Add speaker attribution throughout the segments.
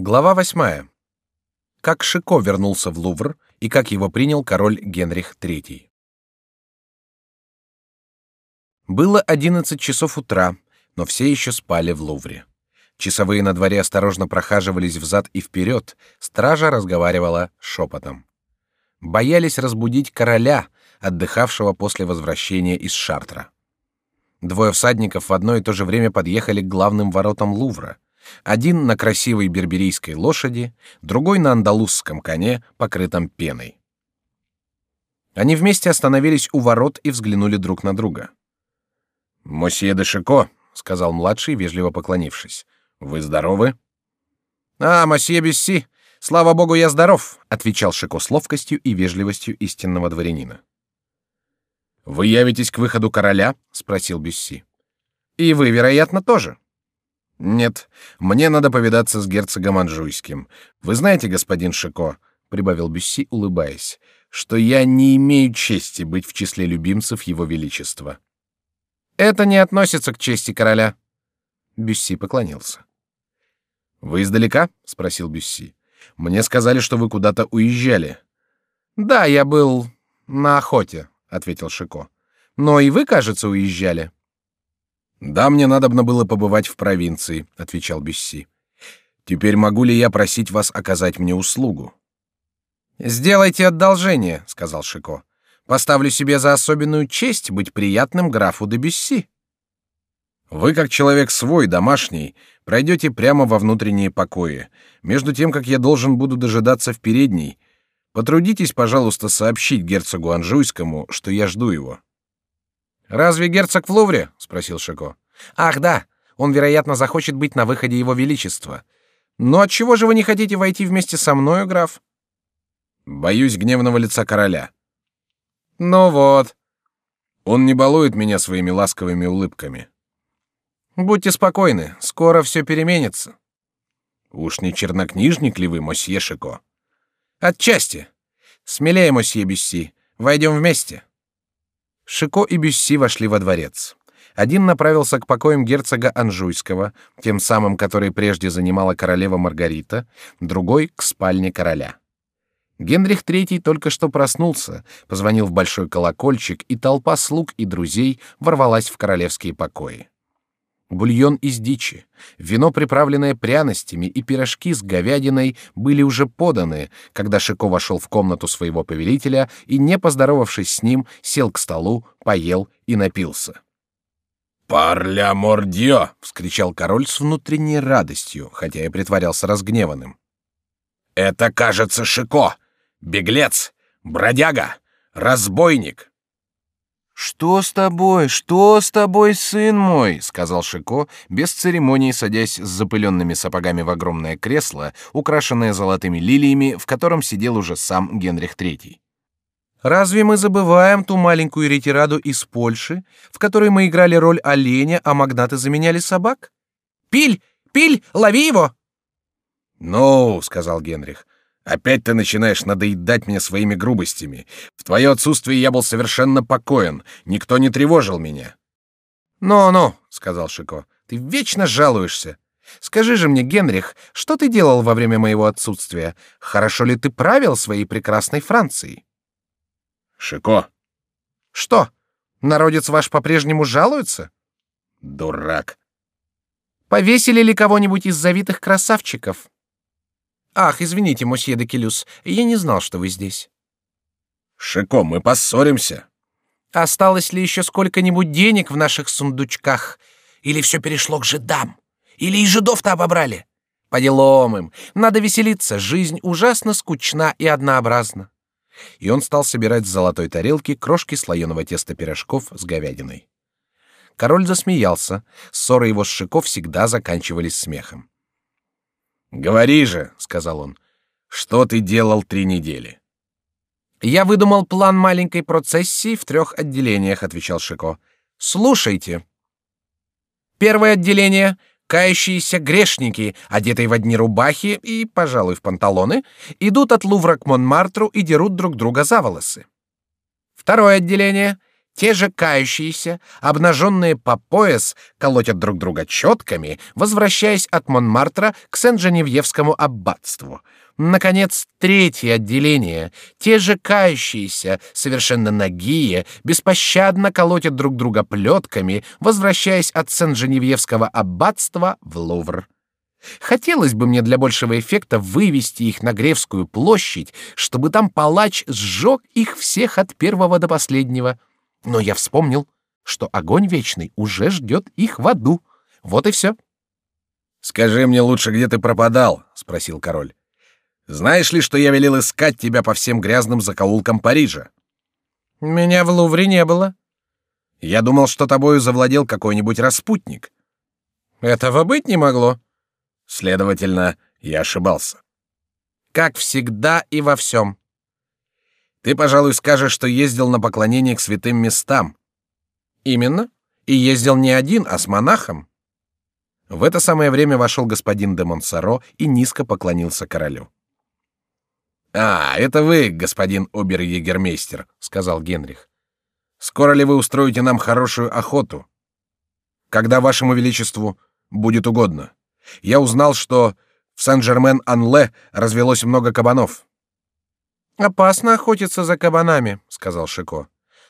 Speaker 1: Глава восьмая. Как Шико вернулся в Лувр и как его принял король Генрих III. Было одиннадцать часов утра, но все еще спали в Лувре. Часовые на дворе осторожно прохаживались взад и вперед, стража разговаривала шепотом. Боялись разбудить короля, отдыхавшего после возвращения из Шартра. Двое всадников в одно и то же время подъехали к главным воротам Лувра — один на красивой берберийской лошади, другой на андалузском коне, покрытом пеной. Они вместе остановились у ворот и взглянули друг на друга. «Мосье де Шико», — сказал младший, вежливо поклонившись, — «вы здоровы?» «А, мосье Бесси, слава богу, я здоров», — отвечал Шико с ловкостью и вежливостью истинного дворянина. «Вы явитесь к выходу короля?» — спросил Бесси. «И вы, вероятно, тоже». Нет, мне надо повидаться с герцогом Анжуйским. Вы знаете, господин Шико, прибавил Бюсси, улыбаясь, что я не имею чести быть в числе любимцев его величества. Это не относится к чести короля. Бюсси поклонился. Вы издалека? спросил Бюсси. Мне сказали, что вы куда-то уезжали. Да, я был на охоте, ответил Шико. Но и вы, кажется, уезжали. Да, мне надобно было побывать в провинции, отвечал Бюсси. Теперь могу ли я просить вас оказать мне услугу? Сделайте одолжение, сказал Шико. Поставлю себе за особенную честь быть приятным графу де Бюсси. Вы, как человек свой, домашний, пройдете прямо во внутренние покои, между тем, как я должен буду дожидаться в передней. Потрудитесь, пожалуйста, сообщить герцогу Анжуйскому, что я жду его. Разве герцог в Лувре? спросил Шико. Ах, да. Он, вероятно, захочет быть на выходе его величества. Но от чего же вы не хотите войти вместе со мною, граф? Боюсь гневного лица короля. Ну вот. Он не балует меня своими ласковыми улыбками. Будьте спокойны, скоро все переменится. Уж не чернокнижник ли вы, мосье Шико? Отчасти. Смелее, мосье Бюсси. Войдем вместе. Шико и Бюсси вошли во дворец. Один направился к покоям герцога Анжуйского, тем самым, который прежде занимала королева Маргарита, другой — к спальне короля. Генрих III только что проснулся, позвонил в большой колокольчик, и толпа слуг и друзей ворвалась в королевские покои бульон из дичи, вино, приправленное пряностями, и пирожки с говядиной были уже поданы, когда Шико вошел в комнату своего повелителя и, не поздоровавшись с ним, сел к столу, поел и напился. «Парля мордио!» — вскричал король с внутренней радостью, хотя и притворялся разгневанным. «Это, кажется, Шико! Беглец! Бродяга! Разбойник! Что с тобой? Что с тобой, сын мой? сказал Шико, без церемонии садясь с запыленными сапогами в огромное кресло, украшенное золотыми лилиями, в котором сидел уже сам Генрих III. Разве мы забываем ту маленькую ретираду из Польши, в которой мы играли роль оленя, а магнаты заменяли собак? Пиль, пиль, лови его! Ну, сказал Генрих, Опять ты начинаешь надоедать мне своими грубостями. В твое отсутствие я был совершенно покоен, никто не тревожил меня. Ну-ну, сказал Шико, ты вечно жалуешься. Скажи же мне, Генрих, что ты делал во время моего отсутствия? Хорошо ли ты правил своей прекрасной Францией? Шико. Что? Народец ваш по-прежнему жалуется? Дурак. Повесили ли кого-нибудь из завитых красавчиков? Ах, извините, мосье де Келюс, я не знал, что вы здесь. Шико, мы поссоримся. Осталось ли еще сколько-нибудь денег в наших сундучках? Или все перешло к жидам? Или и жидов-то обобрали? По делам им. Надо веселиться, жизнь ужасно скучна и однообразна. И он стал собирать с золотой тарелки крошки слоеного теста пирожков с говядиной. Король засмеялся. Ссоры его с Шико всегда заканчивались смехом. Говори же, сказал он, что ты делал три недели? Я выдумал план маленькой процессии в трех отделениях, отвечал Шико. Слушайте. Первое отделение кающиеся грешники, одетые в одни рубахи и, пожалуй, в панталоны, идут от Лувра к Монмартру и дерут друг друга за волосы. Второе отделение те же кающиеся, обнаженные по пояс, колотят друг друга четками, возвращаясь от Монмартра к Сен-Женевьевскому аббатству. Наконец, третье отделение, те же кающиеся, совершенно нагие, беспощадно колотят друг друга плетками, возвращаясь от Сен-Женевьевского аббатства в Лувр. Хотелось бы мне для большего эффекта вывести их на Гревскую площадь, чтобы там палач сжег их всех от первого до последнего. Но я вспомнил, что огонь вечный уже ждет их в аду. Вот и все.
Speaker 2: Скажи мне лучше, где ты пропадал? – спросил король. Знаешь ли, что я велел искать тебя по всем грязным закоулкам Парижа?
Speaker 1: Меня в Лувре не было.
Speaker 2: Я думал, что тобою завладел какой-нибудь распутник.
Speaker 1: Этого быть не могло.
Speaker 2: Следовательно, я ошибался.
Speaker 1: Как всегда и во всем.
Speaker 2: Ты, пожалуй, скажешь, что ездил на поклонение к святым местам.
Speaker 1: Именно. И ездил не один, а с монахом.
Speaker 2: В это самое время вошел господин де Монсоро и низко поклонился королю. А, это вы, господин обер-егермейстер, сказал Генрих. Скоро ли вы устроите нам хорошую охоту? Когда вашему величеству будет угодно. Я узнал, что в Сен-Жермен-Анле развелось много кабанов.
Speaker 1: Опасно охотиться за кабанами, сказал Шико.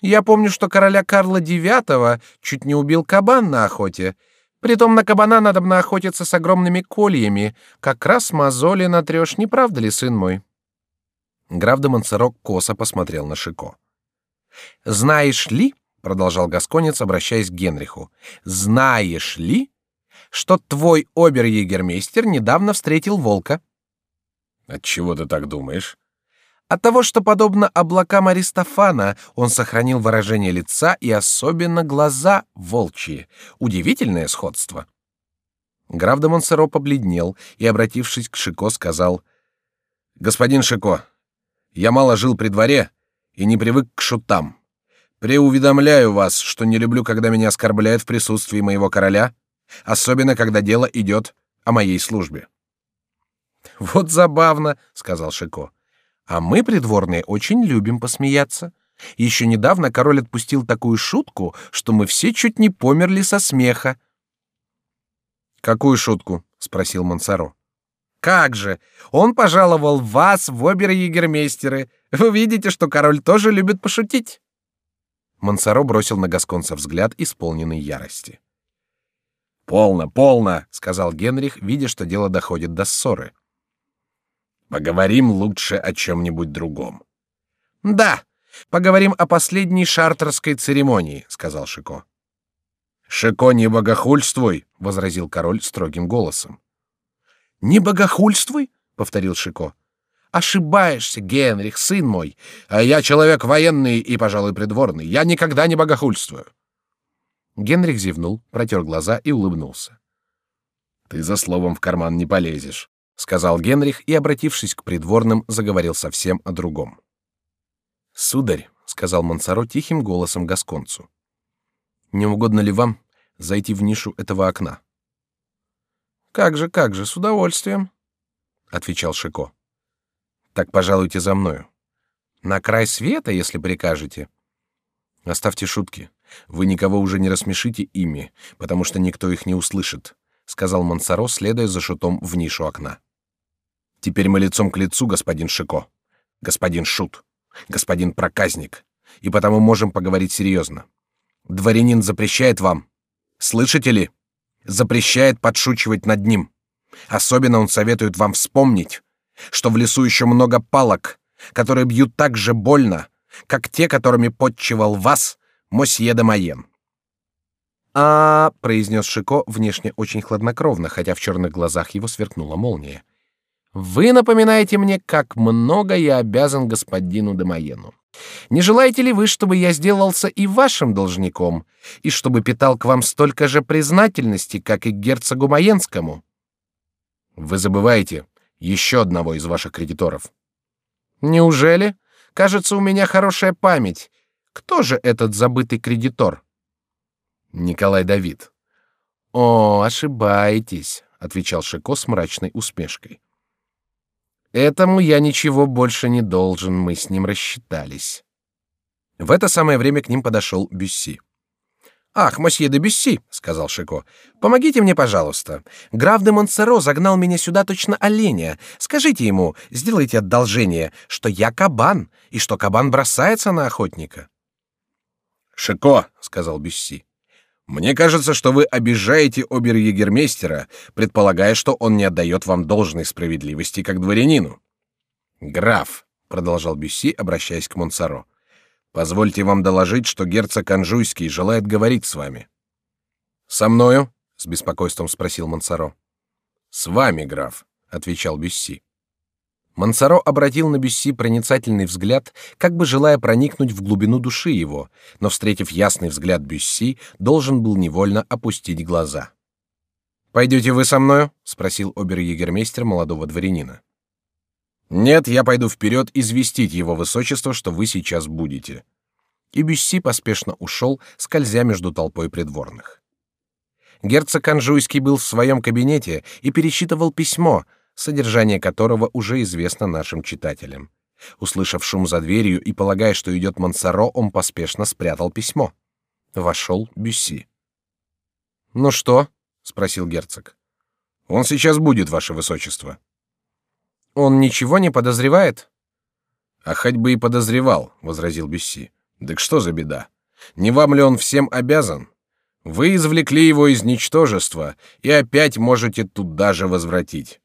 Speaker 1: Я помню, что короля Карла IX чуть не убил кабан на охоте. Притом на кабана надо бы охотиться с огромными кольями. Как раз мозоли натрешь, не правда ли, сын мой?
Speaker 2: Граф де Монсоро косо посмотрел на Шико.
Speaker 1: Знаешь ли, продолжал гасконец, обращаясь к Генриху, знаешь ли, что твой обер-егермейстер недавно встретил волка?
Speaker 2: От чего ты так думаешь?
Speaker 1: От того, что подобно облакам Аристофана, он сохранил выражение лица и особенно глаза волчьи. Удивительное сходство.
Speaker 2: Граф де Монсоро побледнел и, обратившись к Шико, сказал: "Господин Шико, я мало жил при дворе и не привык к шутам. Преуведомляю вас, что не люблю, когда меня оскорбляют в присутствии моего короля, особенно когда дело идет о моей службе.
Speaker 1: Вот забавно, сказал Шико. А мы придворные очень любим посмеяться. Еще недавно король отпустил такую шутку, что мы все чуть не померли со смеха.
Speaker 2: Какую шутку? спросил Монсоро.
Speaker 1: Как же? Он пожаловал вас в обер-егермейстеры. Вы видите, что король тоже любит пошутить.
Speaker 2: Монсоро бросил на гасконца взгляд, исполненный ярости. Полно, полно, сказал Генрих, видя, что дело доходит до ссоры. Поговорим лучше о чем-нибудь другом.
Speaker 1: Да, поговорим о последней шартерской церемонии, сказал Шико.
Speaker 2: Шико не богохульствуй, возразил король строгим голосом.
Speaker 1: Не богохульствуй, повторил Шико. Ошибаешься, Генрих, сын мой. А я человек военный и, пожалуй, придворный. Я никогда не богохульствую.
Speaker 2: Генрих зевнул, протер глаза и улыбнулся. Ты за словом в карман не полезешь сказал Генрих и, обратившись к придворным, заговорил совсем о другом. Сударь, сказал Монсоро тихим голосом гасконцу, не угодно ли вам зайти в нишу этого окна?
Speaker 1: Как же, как же, с удовольствием,
Speaker 2: отвечал Шико. Так пожалуйте за мною.
Speaker 1: На край света, если прикажете.
Speaker 2: Оставьте шутки. Вы никого уже не рассмешите ими, потому что никто их не услышит, сказал Монсоро, следуя за шутом в нишу окна. Теперь мы лицом к лицу, господин Шико, господин Шут, господин Проказник, и потому можем поговорить серьезно. Дворянин запрещает вам, слышите ли, запрещает подшучивать над ним. Особенно он советует вам вспомнить, что в лесу еще много палок, которые бьют так же больно, как те, которыми подчивал вас мосье де Майен.
Speaker 1: А, произнес Шико внешне очень хладнокровно, хотя в черных глазах его сверкнула молния. Вы напоминаете мне, как много я обязан господину Демоену. Не желаете ли вы, чтобы я сделался и вашим должником, и чтобы питал к вам столько же признательности, как и к герцогу Маенскому?
Speaker 2: Вы забываете еще одного из ваших кредиторов.
Speaker 1: Неужели? Кажется, у меня хорошая память. Кто же этот забытый кредитор?
Speaker 2: Николай Давид.
Speaker 1: О, ошибаетесь, отвечал Шико с мрачной усмешкой. Этому я ничего больше не должен, мы с ним рассчитались. В это самое время к ним подошел Бюсси. «Ах, мосье де Бюсси», — сказал Шико, — «помогите мне, пожалуйста. Граф де Монсоро загнал меня сюда точно оленя. Скажите ему, сделайте одолжение, что я кабан, и что кабан бросается на охотника».
Speaker 2: «Шико», — сказал Бюсси, — «мне кажется, что вы обижаете обер-егермейстера, предполагая, что он не отдает вам должной справедливости как дворянину». «Граф», — продолжал Бюсси, обращаясь к Монсоро, — Позвольте вам доложить, что герцог Анжуйский желает говорить с вами. Со мною? с беспокойством спросил Мансаро. С вами, граф, отвечал Бюсси.
Speaker 1: Мансаро обратил на Бюсси проницательный взгляд, как бы желая проникнуть в глубину души его, но встретив ясный взгляд Бюсси, должен был невольно опустить глаза. Пойдете вы со мною? спросил обер-егермейстер молодого дворянина.
Speaker 2: Нет, я пойду вперед известить его высочество, что вы сейчас будете.
Speaker 1: И Бюсси поспешно ушел, скользя между толпой придворных. Герцог Анжуйский был в своем кабинете и пересчитывал письмо, содержание которого уже известно нашим читателям. Услышав шум за дверью и полагая, что идет Мансаро, он поспешно спрятал письмо. Вошел Бюсси. Ну что? спросил герцог.
Speaker 2: Он сейчас будет, ваше высочество.
Speaker 1: Он ничего не подозревает?
Speaker 2: А хоть бы и подозревал, возразил Бюсси. Так что за беда? Не вам ли он всем обязан? Вы извлекли его из ничтожества и опять можете туда же возвратить.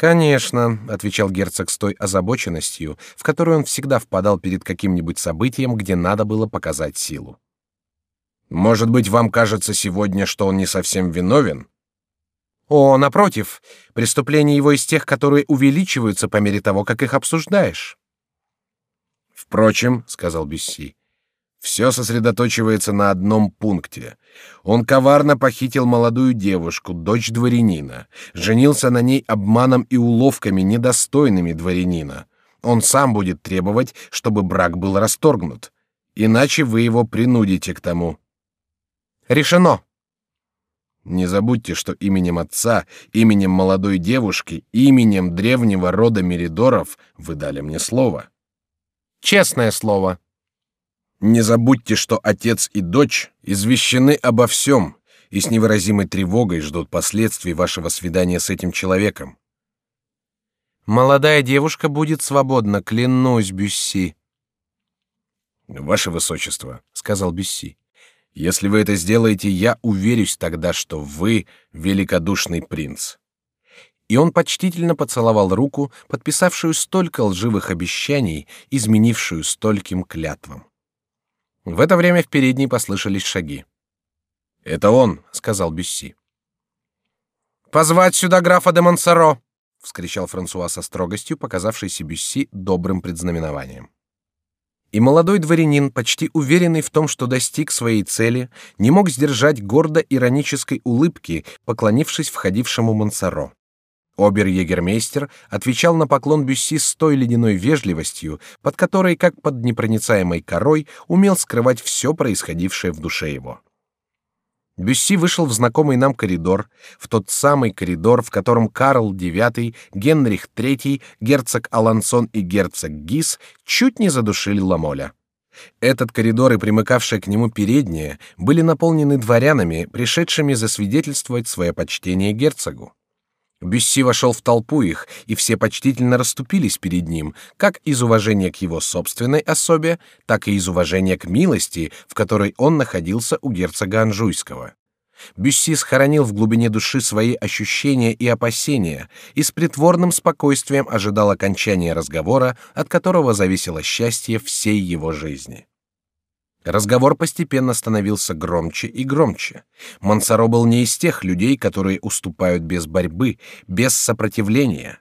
Speaker 1: Конечно, отвечал герцог с той озабоченностью, в которую он всегда впадал перед каким-нибудь событием, где надо было показать силу.
Speaker 2: Может быть, вам кажется сегодня, что он не совсем виновен?
Speaker 1: О, напротив, преступления его из тех, которые увеличиваются по мере того, как их обсуждаешь.
Speaker 2: Впрочем, сказал Бюсси, все сосредоточивается на одном пункте. Он коварно похитил молодую девушку, дочь дворянина, женился на ней обманом и уловками, недостойными дворянина. Он сам будет требовать, чтобы брак был расторгнут, иначе вы его принудите к тому.
Speaker 1: Решено.
Speaker 2: Не забудьте, что именем отца, именем молодой девушки, именем древнего рода Меридоров вы дали мне слово.
Speaker 1: Честное слово.
Speaker 2: Не забудьте, что отец и дочь извещены обо всем и с невыразимой тревогой ждут последствий вашего свидания с этим человеком.
Speaker 1: Молодая девушка будет свободна, клянусь, Бюсси.
Speaker 2: Ваше высочество, сказал Бюсси. Если вы это сделаете, я уверюсь тогда, что вы великодушный принц.
Speaker 1: И он почтительно поцеловал руку, подписавшую столько лживых обещаний, изменившую стольким клятвам. В это время в передней послышались шаги.
Speaker 2: Это он, сказал Бюсси.
Speaker 1: Позвать сюда графа де Монсоро, вскричал Франсуа со строгостью, показавшейся Бюсси добрым предзнаменованием. И молодой дворянин, почти уверенный в том, что достиг своей цели, не мог сдержать гордо иронической улыбки, поклонившись входившему Монсоро. Обер-егермейстер отвечал на поклон Бюсси с той ледяной вежливостью, под которой, как под непроницаемой корой, умел скрывать все происходившее в душе его. Бюсси вышел в знакомый нам коридор, в тот самый коридор, в котором Карл IX, Генрих III, герцог Алансон и герцог Гис чуть не задушили Ламоля. Этот коридор и примыкавшая к нему передняя были наполнены дворянами, пришедшими засвидетельствовать свое почтение герцогу. Бюсси вошел в толпу их, и все почтительно расступились перед ним, как из уважения к его собственной особе, так и из уважения к милости, в которой он находился у герцога Анжуйского. Бюсси схоронил в глубине души свои ощущения и опасения и с притворным спокойствием ожидал окончания разговора, от которого зависело счастье всей его жизни. Разговор постепенно становился громче и громче. Мансаро был не из тех людей, которые уступают без борьбы, без сопротивления.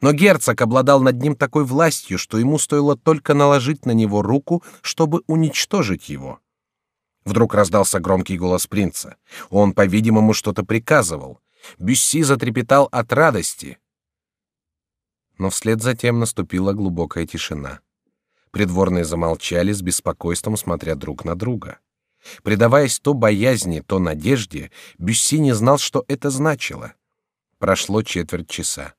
Speaker 1: Но герцог обладал над ним такой властью, что ему стоило только наложить на него руку, чтобы уничтожить его. Вдруг раздался громкий голос принца. Он, по-видимому, что-то приказывал. Бюсси затрепетал от радости. Но вслед за тем наступила глубокая тишина. Придворные замолчали с беспокойством, смотря друг на друга. Предаваясь то боязни, то надежде, Бюсси не знал, что это значило. Прошло четверть часа.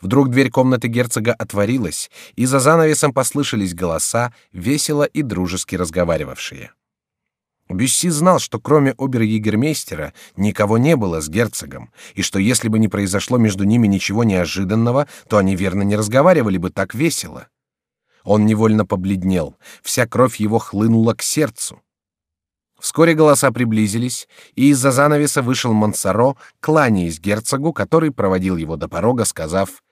Speaker 1: Вдруг дверь комнаты герцога отворилась, и за занавесом послышались голоса, весело и дружески разговаривавшие. Бюсси знал, что кроме обер-егермейстера никого не было с герцогом, и что если бы не произошло между ними ничего неожиданного, то они верно не разговаривали бы так весело. Он невольно побледнел, вся кровь его хлынула к сердцу. Вскоре голоса приблизились, и из-за занавеса вышел Монсоро, кланяясь герцогу, который проводил его до порога, сказав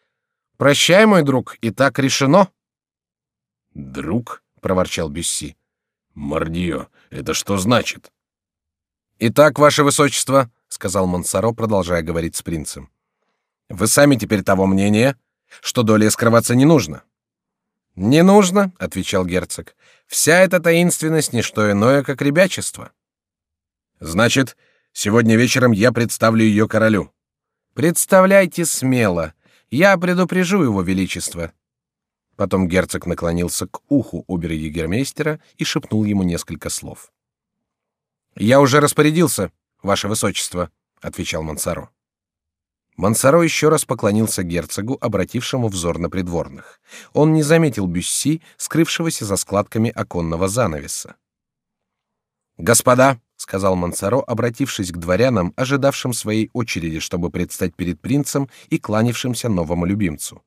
Speaker 1: «Прощай, мой друг, и так решено».
Speaker 2: «Друг?» — проворчал Бюсси. Мордио, это что значит?
Speaker 1: Итак, ваше высочество, сказал Монсоро, продолжая говорить с принцем. Вы сами теперь того мнения, что долей скрываться не нужно. Не нужно, отвечал герцог. Вся эта таинственность не что иное, как ребячество. Значит, сегодня вечером я представлю ее королю. Представляйте смело. Я предупрежу его величество. Потом герцог наклонился к уху обер-егермейстера и шепнул ему несколько слов. «Я уже распорядился, ваше высочество», — отвечал Мансаро. Мансаро еще раз поклонился герцогу, обратившему взор на придворных. Он не заметил Бюсси, скрывшегося за складками оконного занавеса. «Господа», — сказал Мансаро, обратившись к дворянам, ожидавшим своей очереди, чтобы предстать перед принцем и кланявшимся новому любимцу.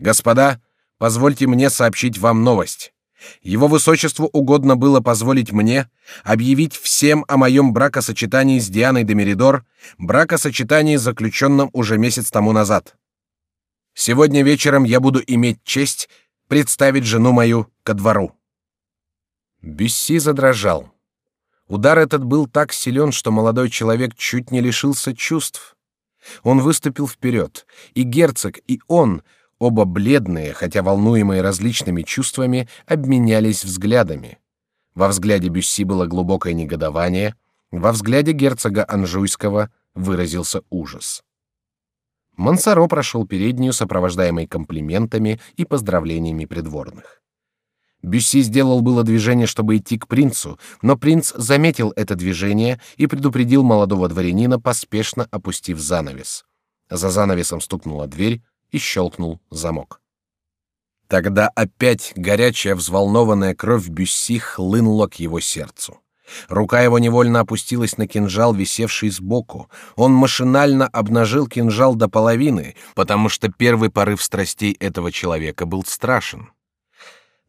Speaker 1: «Господа, позвольте мне сообщить вам новость. Его высочеству угодно было позволить мне объявить всем о моем бракосочетании с Дианой де Меридор, бракосочетании, заключенном уже месяц тому назад. Сегодня вечером я буду иметь честь представить жену мою ко двору. Бюсси задрожал. Удар этот был так силен, что молодой человек чуть не лишился чувств. Он выступил вперед, и герцог, и он Оба бледные, хотя волнуемые различными чувствами, обменялись взглядами. Во взгляде Бюсси было глубокое негодование, во взгляде герцога Анжуйского выразился ужас. Мансаро прошел переднюю, сопровождаемый комплиментами и поздравлениями придворных. Бюсси сделал было движение, чтобы идти к принцу, но принц заметил это движение и предупредил молодого дворянина, поспешно опустив занавес. За занавесом стукнула дверь, и щелкнул замок. Тогда опять горячая взволнованная кровь Бюсси хлынула к его сердцу. Рука его невольно опустилась на кинжал, висевший сбоку. Он машинально обнажил кинжал до половины, потому что первый порыв страстей этого человека был страшен.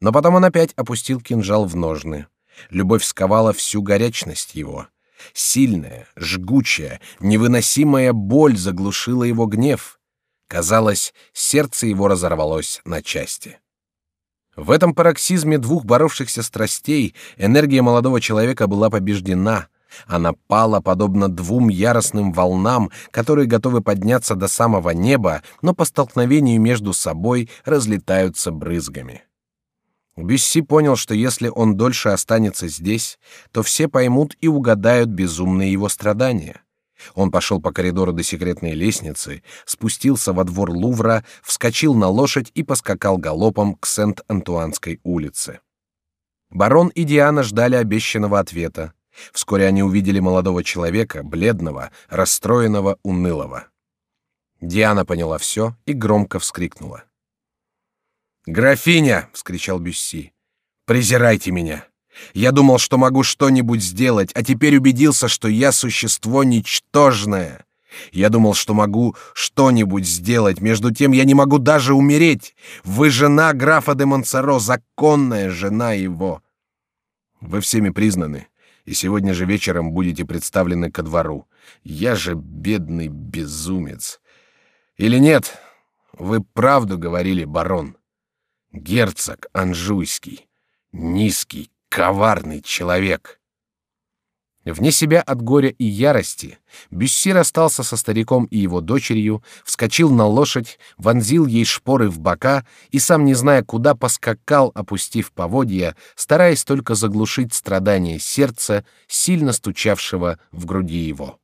Speaker 1: Но потом он опять опустил кинжал в ножны. Любовь сковала всю горячность его. Сильная, жгучая, невыносимая боль заглушила его гнев. Казалось, сердце его разорвалось на части. В этом пароксизме двух боровшихся страстей энергия молодого человека была побеждена. Она пала подобно двум яростным волнам, которые готовы подняться до самого неба, но по столкновению между собой разлетаются брызгами. Бюсси понял, что если он дольше останется здесь, то все поймут и угадают безумные его страдания. Он пошел по коридору до секретной лестницы, спустился во двор Лувра, вскочил на лошадь и поскакал галопом к Сент-Антуанской улице. Барон и Диана ждали обещанного ответа. Вскоре они увидели молодого человека, бледного, расстроенного, унылого. Диана поняла все и громко вскрикнула. «Графиня!» — вскричал Бюсси. «Презирайте меня! Я думал, что могу что-нибудь сделать, а теперь убедился, что я существо ничтожное. Я думал, что могу что-нибудь сделать, между тем я не могу даже умереть. Вы жена графа де Монсоро, законная жена его. Вы всеми признаны, и сегодня же вечером будете представлены ко двору. Я же бедный безумец. Или нет? Вы правду говорили, барон. Герцог Анжуйский, низкий, коварный человек. Вне себя от горя и ярости, Бюсси расстался со стариком и его дочерью, вскочил на лошадь, вонзил ей шпоры в бока и сам не зная куда поскакал, опустив поводья, стараясь только заглушить страдания сердца, сильно стучавшего в груди его.